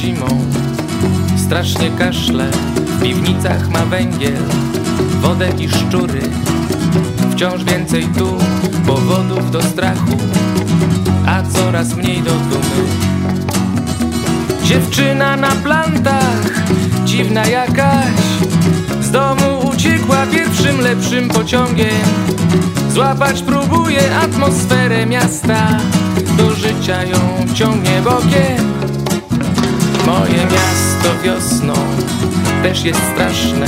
zimą. Strasznie kaszle, w piwnicach ma węgiel Wodę i szczury. Wciąż więcej tu powodów do strachu A coraz mniej do dumy. Dziewczyna na plantach, dziwna jakaś Z domu uciekła pierwszym lepszym pociągiem. Złapać próbuje atmosferę miasta życia ją ciągnie bokiem. Moje miasto wiosną też jest straszne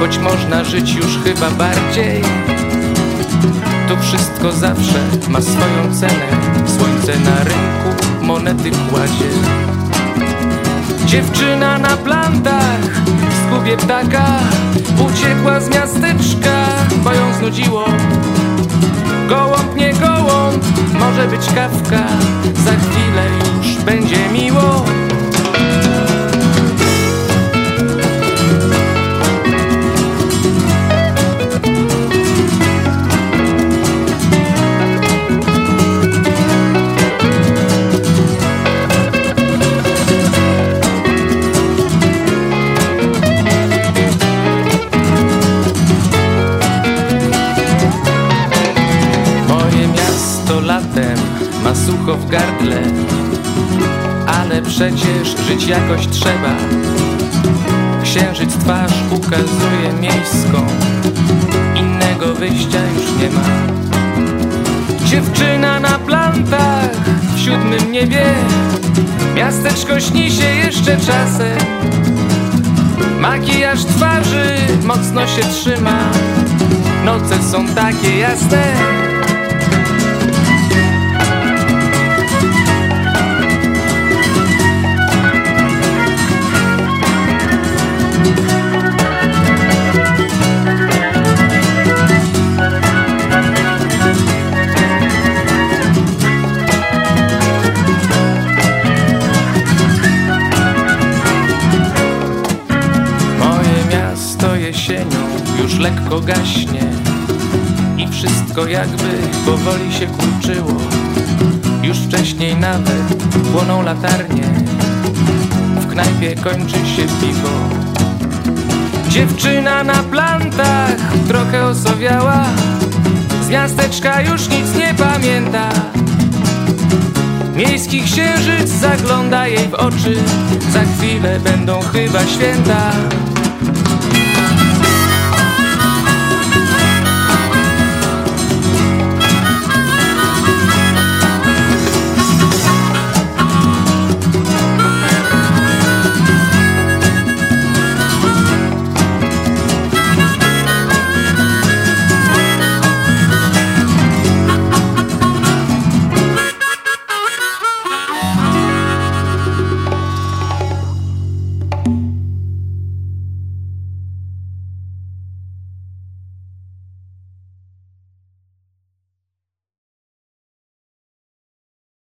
Choć można żyć już chyba bardziej. Tu wszystko zawsze ma swoją cenę Słońce na rynku monety kładzie Dziewczyna na plantach w skubie ptaka Uciekła z miasteczka, bo ją znudziło. Gołąb, może być kawka Za chwilę już latem ma sucho w gardle. Ale przecież żyć jakoś trzeba. Księżyc twarz ukazuje miejską. Innego wyjścia już nie ma. Dziewczyna na plantach w siódmym niebie. Miasteczko śni się jeszcze czasem. Makijaż twarzy mocno się trzyma. Noce są takie jasne już lekko gaśnie I wszystko jakby powoli się kurczyło. Już wcześniej nawet płoną latarnie W knajpie kończy się piwo. Dziewczyna na plantach trochę osowiała Z miasteczka już nic nie pamięta. Miejski księżyc zagląda jej w oczy Za chwilę będą chyba święta